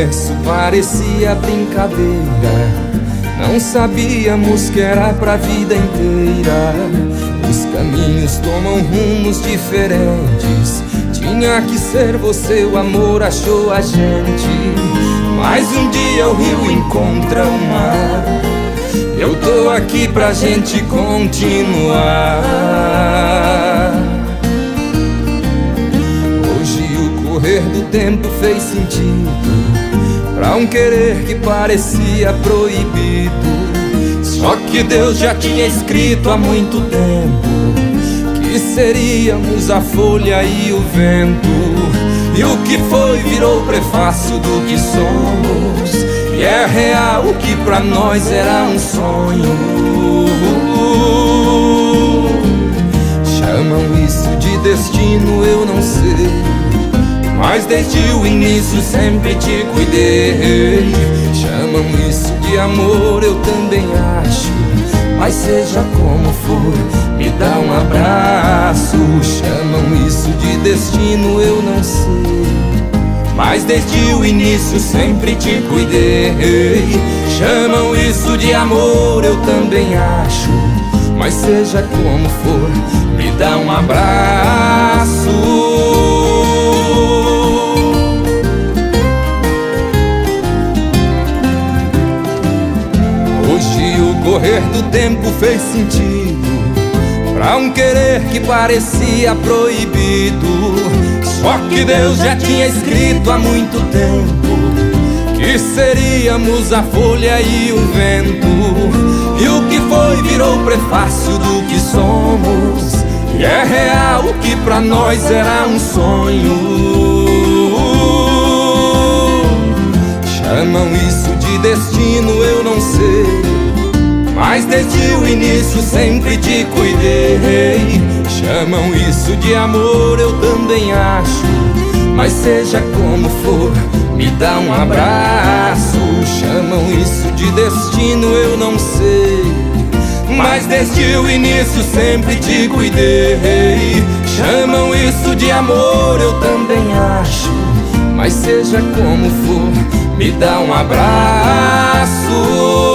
começo parecia brincadeira. Não sabíamos que era pra vida inteira. Os caminhos tomam rumos diferentes. Tinha que ser você, o amor achou a gente. Mas um dia o rio encontra o mar. Eu tô aqui pra gente continuar. Hoje o correr do tempo fez sentido. Pra um querer que parecia proibido. Só que Deus já tinha escrito há muito tempo que seríamos a folha e o vento. E o que foi virou prefácio do que somos. E é real o que pra nós era um sonho. Chamam isso de destino, eu não sei. Mas desde o início sempre te cuidei. Chamam isso de amor, eu também acho. Mas seja como for, me dá um abraço. Chamam isso de destino, eu não sei. Mas desde o início sempre te cuidei. Chamam isso de amor, eu também acho. Mas seja como for, me dá um abraço. Correr do tempo fez sentido. Pra um querer que parecia proibido. Só que Deus já tinha escrito há muito tempo Que seríamos a folha e o vento. E o que foi virou prefácio do que somos. E é real o que pra nós era um sonho mas desde o início sempre te cuidei. Chamam isso de amor, eu também acho. Mas seja como for, me dá um abraço. Chamam isso de destino, eu não sei. Mas desde o início sempre te cuidei. Chamam isso de amor, eu também acho. Mas seja como for, me dá um abraço.